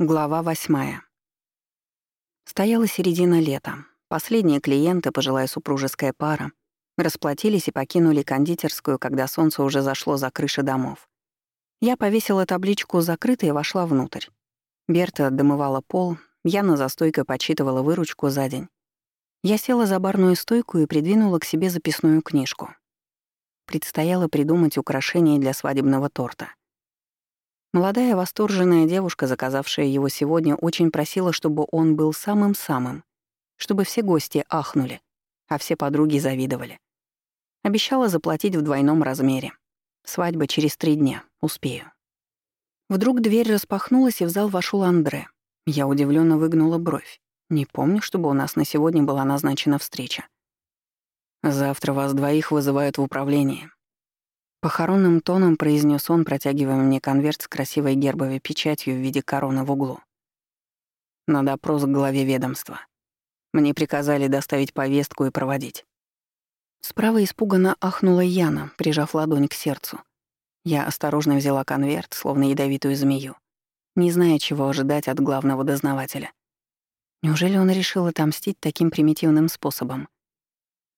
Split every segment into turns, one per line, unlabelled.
Глава восьмая. Стояла середина лета. Последние клиенты, пожилая супружеская пара, расплатились и покинули кондитерскую, когда солнце уже зашло за крыши домов. Я повесила табличку «Закрыто» и вошла внутрь. Берта домывала пол, Яна за стойкой подсчитывала выручку за день. Я села за барную стойку и придвинула к себе записную книжку. Предстояло придумать украшение для свадебного торта. Молодая восторженная девушка, заказавшая его сегодня, очень просила, чтобы он был самым-самым, чтобы все гости ахнули, а все подруги завидовали. Обещала заплатить в двойном размере. Свадьба через три дня. Успею. Вдруг дверь распахнулась, и в зал вошел Андре. Я удивленно выгнула бровь. Не помню, чтобы у нас на сегодня была назначена встреча. «Завтра вас двоих вызывают в управление», Похоронным тоном произнес он, протягивая мне конверт с красивой гербовой печатью в виде короны в углу. На допрос к главе ведомства. Мне приказали доставить повестку и проводить. Справа испуганно ахнула Яна, прижав ладонь к сердцу. Я осторожно взяла конверт, словно ядовитую змею, не зная, чего ожидать от главного дознавателя. Неужели он решил отомстить таким примитивным способом?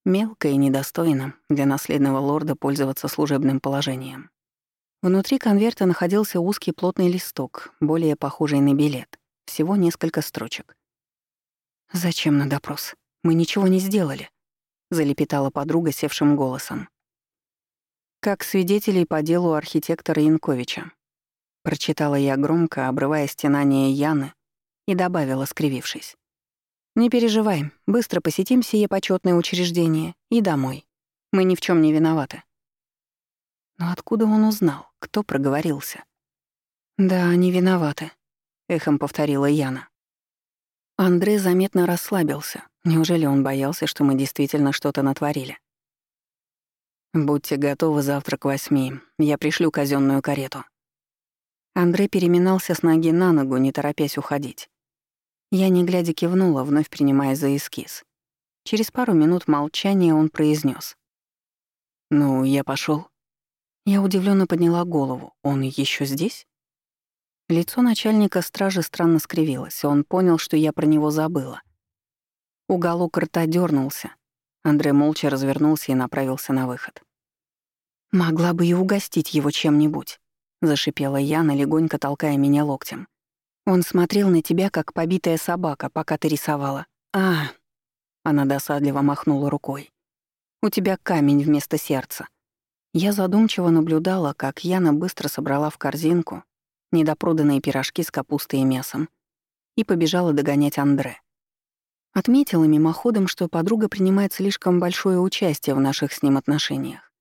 Мелко и недостойно для наследного лорда пользоваться служебным положением. Внутри конверта находился узкий плотный листок, более похожий на билет. Всего несколько строчек. «Зачем на допрос? Мы ничего не сделали», — залепетала подруга севшим голосом. «Как свидетелей по делу архитектора Янковича», — прочитала я громко, обрывая стенание Яны, и добавила, скривившись. «Не переживай, быстро посетим сие почетное учреждение и домой. Мы ни в чем не виноваты». Но откуда он узнал, кто проговорился? «Да, не виноваты», — эхом повторила Яна. Андрей заметно расслабился. Неужели он боялся, что мы действительно что-то натворили? «Будьте готовы завтра к восьми. Я пришлю казенную карету». Андрей переминался с ноги на ногу, не торопясь уходить. Я, не глядя, кивнула, вновь принимая за эскиз. Через пару минут молчания он произнес: «Ну, я пошел. Я удивленно подняла голову. Он еще здесь? Лицо начальника стражи странно скривилось. Он понял, что я про него забыла. Уголок рта дернулся. Андрей молча развернулся и направился на выход. «Могла бы и угостить его чем-нибудь», — зашипела Яна, легонько толкая меня локтем. Он смотрел на тебя, как побитая собака, пока ты рисовала. А, она досадливо махнула рукой. У тебя камень вместо сердца. Я задумчиво наблюдала, как Яна быстро собрала в корзинку недопроданные пирожки с капустой и мясом и побежала догонять Андре. Отметила мимоходом, что подруга принимает слишком большое участие в наших с ним отношениях.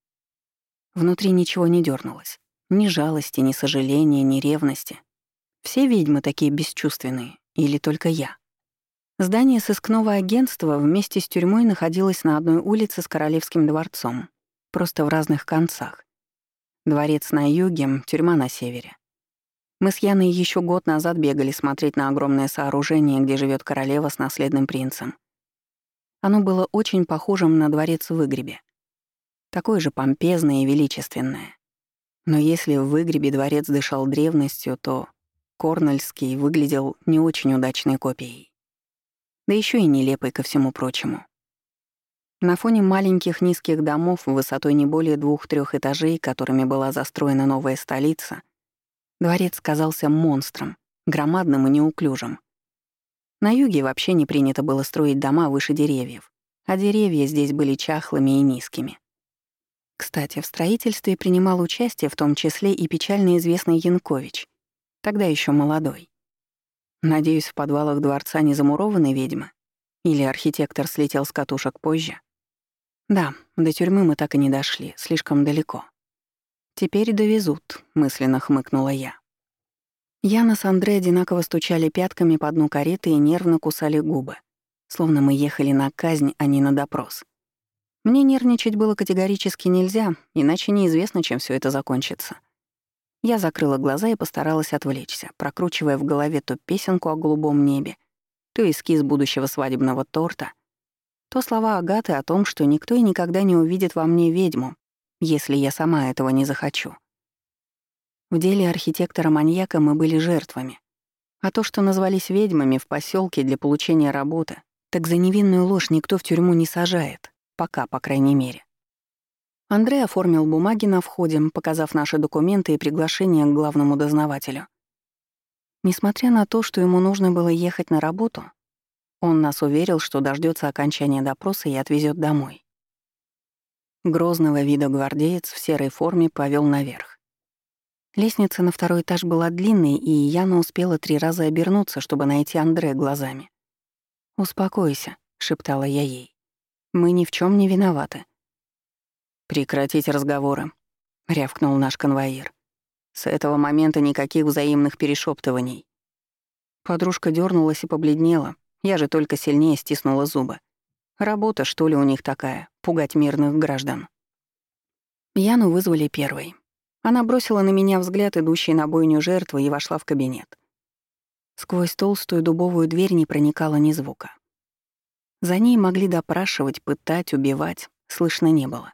Внутри ничего не дернулось. Ни жалости, ни сожаления, ни ревности. Все ведьмы такие бесчувственные, или только я? Здание сыскного агентства вместе с тюрьмой находилось на одной улице с Королевским дворцом, просто в разных концах. Дворец на юге, тюрьма на севере. Мы с Яной еще год назад бегали смотреть на огромное сооружение, где живет королева с наследным принцем. Оно было очень похожим на дворец в Выгребе. Такое же помпезное и величественное. Но если в Выгребе дворец дышал древностью, то Корнельский выглядел не очень удачной копией. Да еще и нелепой ко всему прочему. На фоне маленьких низких домов высотой не более двух-трех этажей, которыми была застроена новая столица, дворец казался монстром, громадным и неуклюжим. На юге вообще не принято было строить дома выше деревьев, а деревья здесь были чахлыми и низкими. Кстати, в строительстве принимал участие в том числе и печально известный Янкович, Тогда еще молодой. Надеюсь, в подвалах дворца не замурованы ведьмы? Или архитектор слетел с катушек позже? Да, до тюрьмы мы так и не дошли, слишком далеко. Теперь довезут, мысленно хмыкнула я. Яна с Андре одинаково стучали пятками по дну кареты и нервно кусали губы, словно мы ехали на казнь, а не на допрос. Мне нервничать было категорически нельзя, иначе неизвестно, чем все это закончится. Я закрыла глаза и постаралась отвлечься, прокручивая в голове то песенку о голубом небе, то эскиз будущего свадебного торта, то слова Агаты о том, что никто и никогда не увидит во мне ведьму, если я сама этого не захочу. В деле архитектора-маньяка мы были жертвами. А то, что назвались ведьмами в поселке для получения работы, так за невинную ложь никто в тюрьму не сажает. Пока, по крайней мере. Андрей оформил бумаги на входе, показав наши документы и приглашение к главному дознавателю. Несмотря на то, что ему нужно было ехать на работу, он нас уверил, что дождется окончания допроса и отвезет домой. Грозного вида гвардеец в серой форме повел наверх. Лестница на второй этаж была длинной, и Яна успела три раза обернуться, чтобы найти Андре глазами. «Успокойся», — шептала я ей. «Мы ни в чем не виноваты». «Прекратить разговоры», — рявкнул наш конвоир. «С этого момента никаких взаимных перешептываний». Подружка дернулась и побледнела. Я же только сильнее стиснула зубы. Работа, что ли, у них такая — пугать мирных граждан. Яну вызвали первой. Она бросила на меня взгляд, идущий на бойню жертвы, и вошла в кабинет. Сквозь толстую дубовую дверь не проникало ни звука. За ней могли допрашивать, пытать, убивать, слышно не было.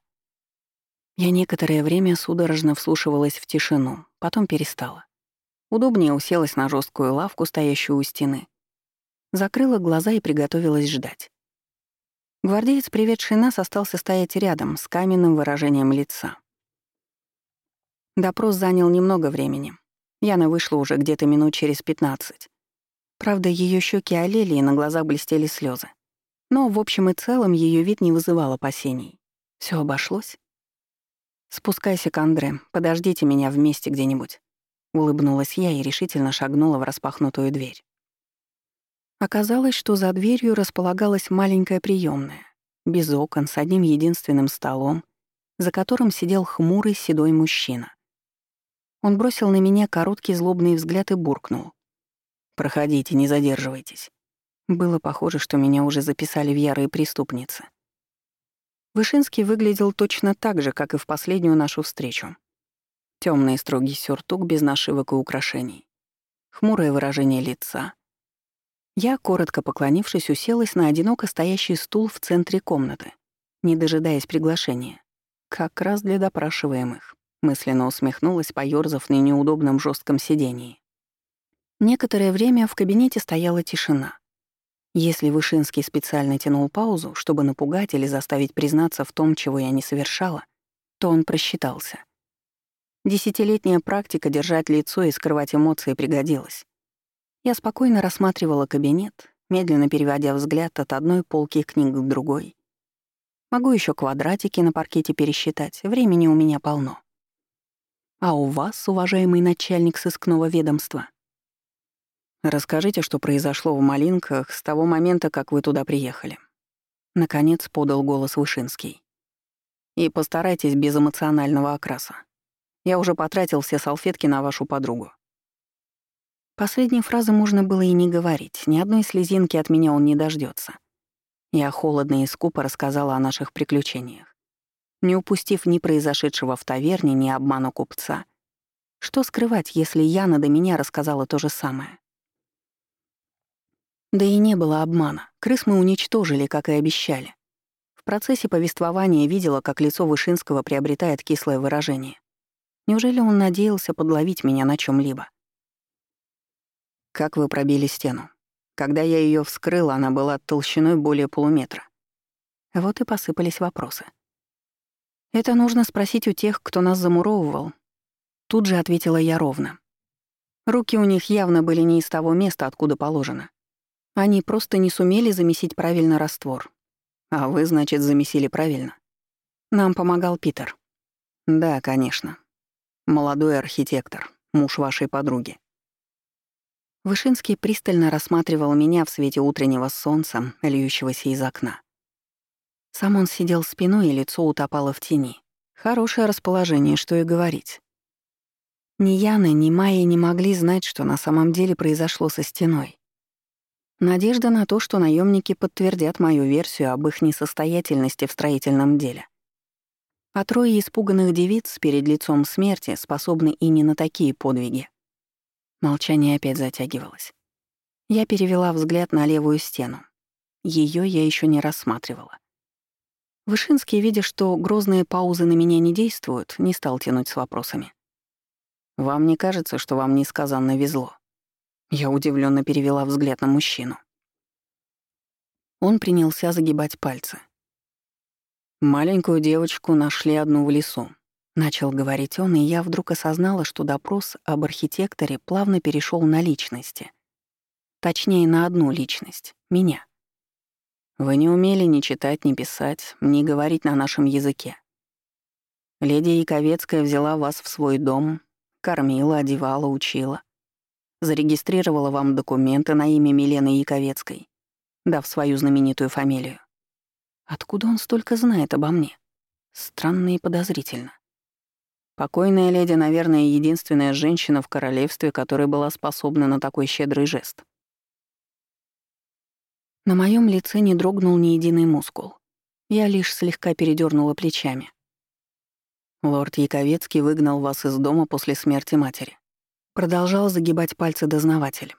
Я некоторое время судорожно вслушивалась в тишину, потом перестала. Удобнее уселась на жесткую лавку, стоящую у стены. Закрыла глаза и приготовилась ждать. Гвардеец, приведший нас, остался стоять рядом, с каменным выражением лица. Допрос занял немного времени. Яна вышла уже где-то минут через пятнадцать. Правда, ее щеки олели и на глазах блестели слезы. Но, в общем и целом, ее вид не вызывал опасений. Все обошлось. «Спускайся к Андре, подождите меня вместе где-нибудь», — улыбнулась я и решительно шагнула в распахнутую дверь. Оказалось, что за дверью располагалась маленькая приемная, без окон, с одним единственным столом, за которым сидел хмурый седой мужчина. Он бросил на меня короткий злобный взгляд и буркнул. «Проходите, не задерживайтесь». Было похоже, что меня уже записали в ярые преступницы. Вышинский выглядел точно так же, как и в последнюю нашу встречу. Темный строгий сюртук без нашивок и украшений. Хмурое выражение лица. Я, коротко поклонившись, уселась на одиноко стоящий стул в центре комнаты, не дожидаясь приглашения. Как раз для допрашиваемых. Мысленно усмехнулась, поёрзав на неудобном жестком сидении. Некоторое время в кабинете стояла тишина. Если Вышинский специально тянул паузу, чтобы напугать или заставить признаться в том, чего я не совершала, то он просчитался. Десятилетняя практика держать лицо и скрывать эмоции пригодилась. Я спокойно рассматривала кабинет, медленно переводя взгляд от одной полки книг к другой. Могу еще квадратики на паркете пересчитать, времени у меня полно. А у вас, уважаемый начальник сыскного ведомства? Расскажите, что произошло в Малинках с того момента, как вы туда приехали. Наконец подал голос Вышинский. И постарайтесь без эмоционального окраса. Я уже потратил все салфетки на вашу подругу. Последней фразы можно было и не говорить, ни одной слезинки от меня он не дождется. Я холодно и скупо рассказала о наших приключениях не упустив ни произошедшего в таверне, ни обмана купца. Что скрывать, если Яна до меня рассказала то же самое? Да и не было обмана. Крыс мы уничтожили, как и обещали. В процессе повествования видела, как лицо Вышинского приобретает кислое выражение. Неужели он надеялся подловить меня на чем либо Как вы пробили стену? Когда я ее вскрыла, она была толщиной более полуметра. Вот и посыпались вопросы. «Это нужно спросить у тех, кто нас замуровывал». Тут же ответила я ровно. Руки у них явно были не из того места, откуда положено. Они просто не сумели замесить правильно раствор. А вы, значит, замесили правильно? Нам помогал Питер. Да, конечно. Молодой архитектор, муж вашей подруги. Вышинский пристально рассматривал меня в свете утреннего солнца, льющегося из окна. Сам он сидел спиной, и лицо утопало в тени. Хорошее расположение, что и говорить. Ни Яна, ни Майя не могли знать, что на самом деле произошло со стеной. Надежда на то, что наемники подтвердят мою версию об их несостоятельности в строительном деле. А трое испуганных девиц перед лицом смерти способны и не на такие подвиги. Молчание опять затягивалось. Я перевела взгляд на левую стену. Ее я еще не рассматривала. Вышинский, видя, что грозные паузы на меня не действуют, не стал тянуть с вопросами. «Вам не кажется, что вам несказанно везло?» Я удивленно перевела взгляд на мужчину. Он принялся загибать пальцы. «Маленькую девочку нашли одну в лесу», — начал говорить он, и я вдруг осознала, что допрос об архитекторе плавно перешел на личности. Точнее, на одну личность — меня. Вы не умели ни читать, ни писать, ни говорить на нашем языке. Леди Яковецкая взяла вас в свой дом, кормила, одевала, учила. Зарегистрировала вам документы на имя Милены Яковецкой, дав свою знаменитую фамилию. Откуда он столько знает обо мне? Странно и подозрительно. Покойная леди, наверное, единственная женщина в королевстве, которая была способна на такой щедрый жест. На моем лице не дрогнул ни единый мускул. Я лишь слегка передернула плечами. Лорд Яковецкий выгнал вас из дома после смерти матери. Продолжал загибать пальцы дознаватель.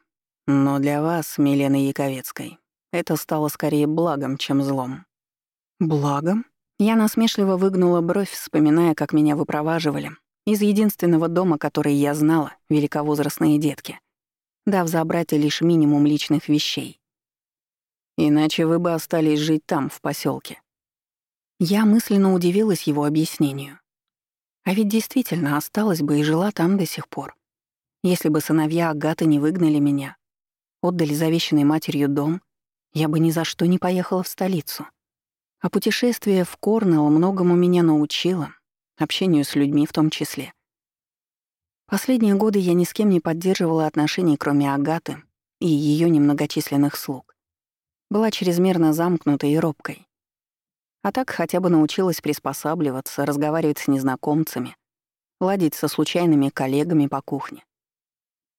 Но для вас, Милены Яковецкой, это стало скорее благом, чем злом. Благом? Я насмешливо выгнула бровь, вспоминая, как меня выпроваживали из единственного дома, который я знала, великовозрастные детки, дав забрать лишь минимум личных вещей. Иначе вы бы остались жить там, в поселке. Я мысленно удивилась его объяснению. А ведь действительно осталась бы и жила там до сих пор. Если бы сыновья Агаты не выгнали меня, отдали завещанной матерью дом, я бы ни за что не поехала в столицу. А путешествие в Корнелл многому меня научило, общению с людьми в том числе. Последние годы я ни с кем не поддерживала отношений, кроме Агаты и ее немногочисленных слуг была чрезмерно замкнутой и робкой. А так хотя бы научилась приспосабливаться, разговаривать с незнакомцами, ладить со случайными коллегами по кухне.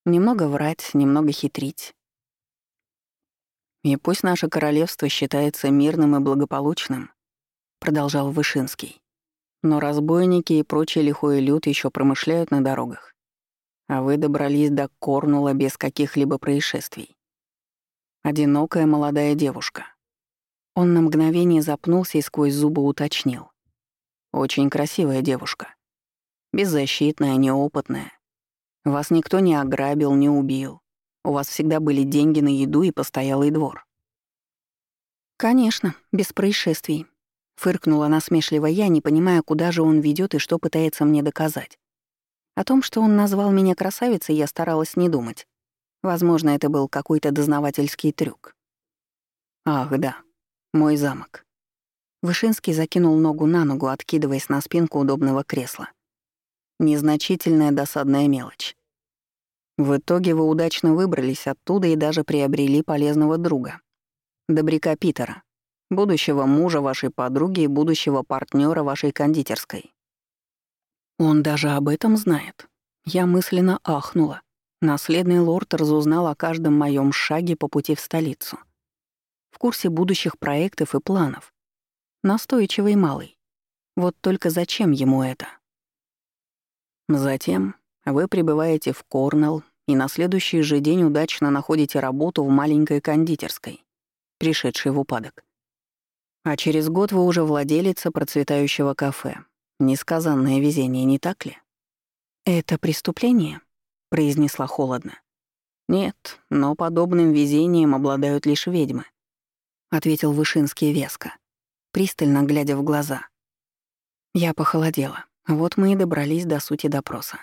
Немного врать, немного хитрить. «И пусть наше королевство считается мирным и благополучным», — продолжал Вышинский. «Но разбойники и прочий лихой люд еще промышляют на дорогах. А вы добрались до Корнула без каких-либо происшествий. Одинокая молодая девушка. Он на мгновение запнулся и сквозь зубы уточнил. Очень красивая девушка. Беззащитная, неопытная. Вас никто не ограбил, не убил. У вас всегда были деньги на еду и постоялый двор. «Конечно, без происшествий», — фыркнула насмешливо я, не понимая, куда же он ведет и что пытается мне доказать. О том, что он назвал меня красавицей, я старалась не думать. Возможно, это был какой-то дознавательский трюк. Ах, да, мой замок. Вышинский закинул ногу на ногу, откидываясь на спинку удобного кресла. Незначительная досадная мелочь. В итоге вы удачно выбрались оттуда и даже приобрели полезного друга. Добряка Питера, будущего мужа вашей подруги и будущего партнера вашей кондитерской. Он даже об этом знает. Я мысленно ахнула. Наследный лорд разузнал о каждом моем шаге по пути в столицу. В курсе будущих проектов и планов. Настойчивый малый. Вот только зачем ему это? Затем вы прибываете в Корнелл и на следующий же день удачно находите работу в маленькой кондитерской, пришедшей в упадок. А через год вы уже владелица процветающего кафе. Несказанное везение, не так ли? Это преступление? — произнесла холодно. «Нет, но подобным везением обладают лишь ведьмы», — ответил Вышинский веско, пристально глядя в глаза. Я похолодела. Вот мы и добрались до сути допроса.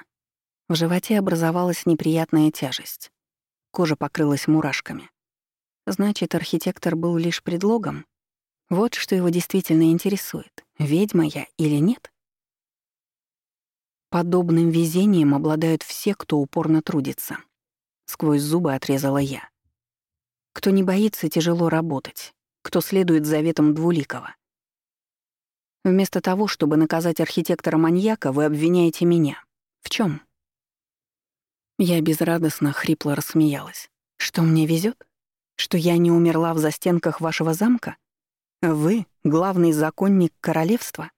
В животе образовалась неприятная тяжесть. Кожа покрылась мурашками. Значит, архитектор был лишь предлогом? Вот что его действительно интересует, ведьма я или нет? Подобным везением обладают все, кто упорно трудится. Сквозь зубы отрезала я. Кто не боится тяжело работать, кто следует заветам Двуликова. Вместо того, чтобы наказать архитектора-маньяка, вы обвиняете меня. В чем? Я безрадостно, хрипло рассмеялась. Что мне везет? Что я не умерла в застенках вашего замка? Вы — главный законник королевства?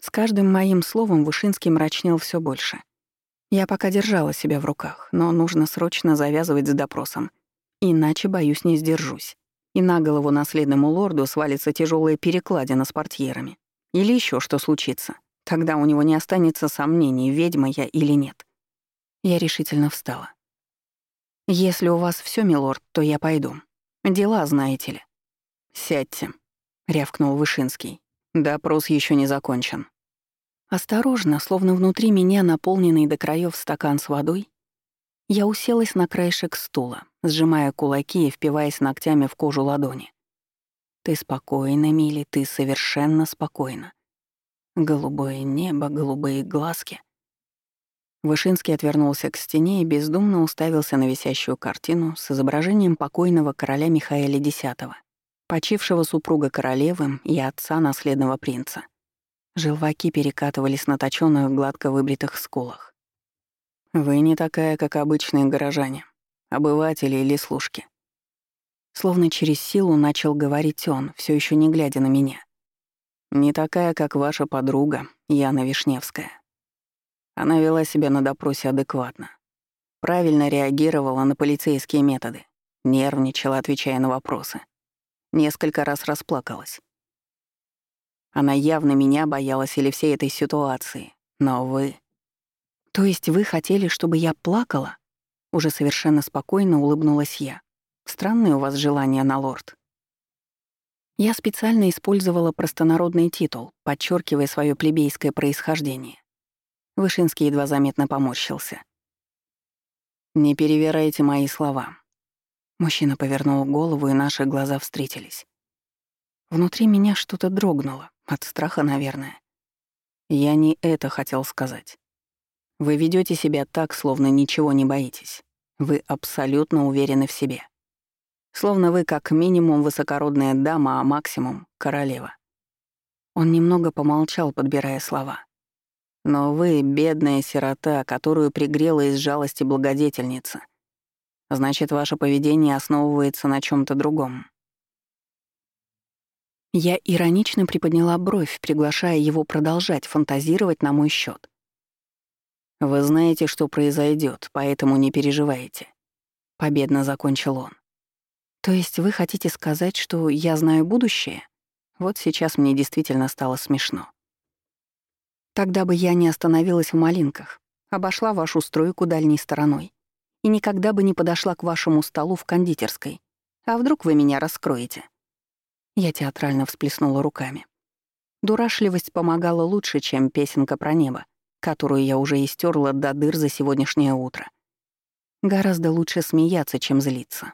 С каждым моим словом Вышинский мрачнел все больше. Я пока держала себя в руках, но нужно срочно завязывать с допросом. Иначе, боюсь, не сдержусь. И на голову наследному лорду свалится тяжелая перекладина с портьерами. Или еще что случится. Тогда у него не останется сомнений, ведьма я или нет. Я решительно встала. «Если у вас все, милорд, то я пойду. Дела, знаете ли». «Сядьте», — рявкнул Вышинский. «Допрос еще не закончен». Осторожно, словно внутри меня наполненный до краев стакан с водой, я уселась на краешек стула, сжимая кулаки и впиваясь ногтями в кожу ладони. «Ты спокойна, Мили, ты совершенно спокойна. Голубое небо, голубые глазки». Вышинский отвернулся к стене и бездумно уставился на висящую картину с изображением покойного короля Михаила X, почившего супруга королевы и отца наследного принца. Желваки перекатывались на точёных гладко выбритых скулах. «Вы не такая, как обычные горожане, обыватели или служки». Словно через силу начал говорить он, все еще не глядя на меня. «Не такая, как ваша подруга, Яна Вишневская». Она вела себя на допросе адекватно. Правильно реагировала на полицейские методы. Нервничала, отвечая на вопросы. Несколько раз расплакалась. Она явно меня боялась или всей этой ситуации. Но вы... То есть вы хотели, чтобы я плакала? Уже совершенно спокойно улыбнулась я. Странное у вас желание на лорд. Я специально использовала простонародный титул, подчеркивая свое плебейское происхождение. Вышинский едва заметно поморщился. «Не перевирайте мои слова». Мужчина повернул голову, и наши глаза встретились. Внутри меня что-то дрогнуло. От страха, наверное. Я не это хотел сказать. Вы ведете себя так, словно ничего не боитесь. Вы абсолютно уверены в себе. Словно вы как минимум высокородная дама, а максимум — королева. Он немного помолчал, подбирая слова. Но вы — бедная сирота, которую пригрела из жалости благодетельница. Значит, ваше поведение основывается на чем то другом. Я иронично приподняла бровь, приглашая его продолжать фантазировать на мой счет. «Вы знаете, что произойдет, поэтому не переживайте», — победно закончил он. «То есть вы хотите сказать, что я знаю будущее?» Вот сейчас мне действительно стало смешно. Тогда бы я не остановилась в малинках, обошла вашу стройку дальней стороной и никогда бы не подошла к вашему столу в кондитерской. А вдруг вы меня раскроете?» Я театрально всплеснула руками. Дурашливость помогала лучше, чем песенка про небо, которую я уже истерла до дыр за сегодняшнее утро. Гораздо лучше смеяться, чем злиться.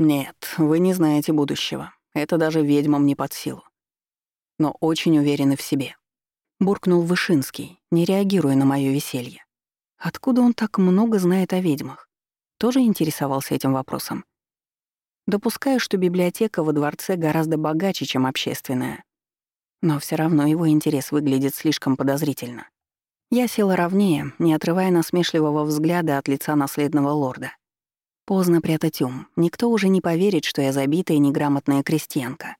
Нет, вы не знаете будущего. Это даже ведьмам не под силу. Но очень уверены в себе. Буркнул Вышинский, не реагируя на моё веселье. Откуда он так много знает о ведьмах? Тоже интересовался этим вопросом. Допускаю, что библиотека во дворце гораздо богаче, чем общественная. Но все равно его интерес выглядит слишком подозрительно. Я села ровнее, не отрывая насмешливого взгляда от лица наследного лорда. Поздно прятать ум. Никто уже не поверит, что я забитая неграмотная крестьянка.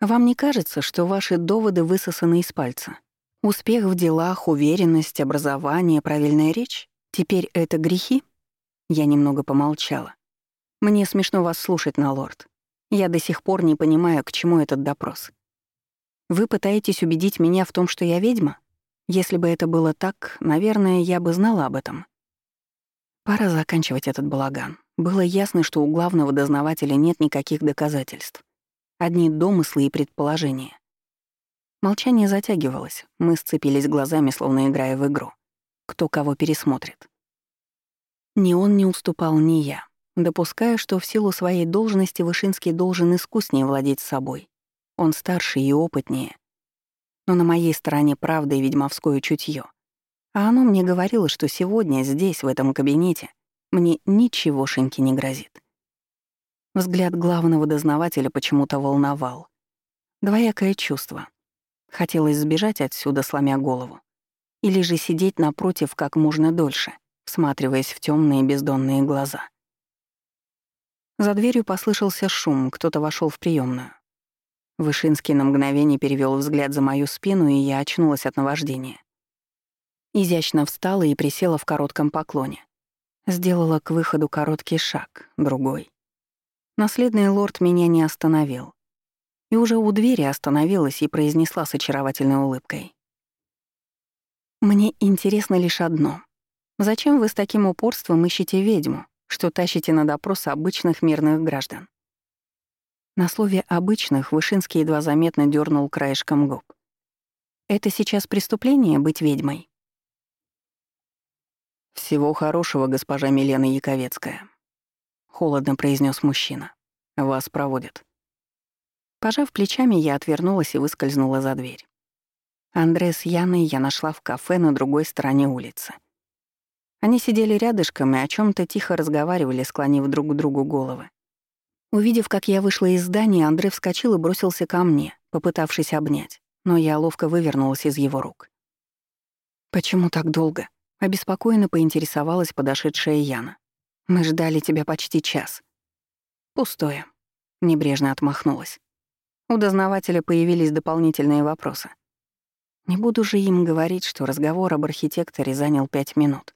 Вам не кажется, что ваши доводы высосаны из пальца? Успех в делах, уверенность, образование, правильная речь? Теперь это грехи? Я немного помолчала. Мне смешно вас слушать, Налорд. Я до сих пор не понимаю, к чему этот допрос. Вы пытаетесь убедить меня в том, что я ведьма? Если бы это было так, наверное, я бы знала об этом. Пора заканчивать этот балаган. Было ясно, что у главного дознавателя нет никаких доказательств. Одни домыслы и предположения. Молчание затягивалось. Мы сцепились глазами, словно играя в игру. Кто кого пересмотрит. Ни он не уступал, ни я. Допускаю, что в силу своей должности Вышинский должен искуснее владеть собой. Он старше и опытнее. Но на моей стороне правда и ведьмовское чутье. А оно мне говорило, что сегодня здесь, в этом кабинете, мне ничегошеньки не грозит. Взгляд главного дознавателя почему-то волновал. Двоякое чувство. Хотелось сбежать отсюда, сломя голову. Или же сидеть напротив как можно дольше, всматриваясь в темные бездонные глаза. За дверью послышался шум, кто-то вошел в приемную. Вышинский на мгновение перевел взгляд за мою спину, и я очнулась от наваждения. Изящно встала и присела в коротком поклоне. Сделала к выходу короткий шаг, другой. Наследный лорд меня не остановил. И уже у двери остановилась и произнесла с очаровательной улыбкой. «Мне интересно лишь одно. Зачем вы с таким упорством ищете ведьму, что тащите на допрос обычных мирных граждан?» На слове «обычных» Вышинский едва заметно дернул краешком губ. «Это сейчас преступление — быть ведьмой?»
«Всего хорошего, госпожа Милена Яковецкая», — холодно произнес мужчина. «Вас проводят».
Пожав плечами, я отвернулась и выскользнула за дверь. Андре с Яной я нашла в кафе на другой стороне улицы. Они сидели рядышком и о чем то тихо разговаривали, склонив друг к другу головы. Увидев, как я вышла из здания, Андрей вскочил и бросился ко мне, попытавшись обнять, но я ловко вывернулась из его рук. «Почему так долго?» — обеспокоенно поинтересовалась подошедшая Яна. «Мы ждали тебя почти час». «Пустое», — небрежно отмахнулась. У дознавателя появились дополнительные вопросы. Не буду же им говорить, что разговор об архитекторе занял пять минут.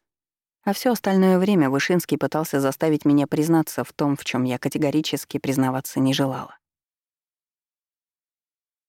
А все остальное время Вышинский пытался заставить меня признаться в том, в чем я категорически признаваться не желала.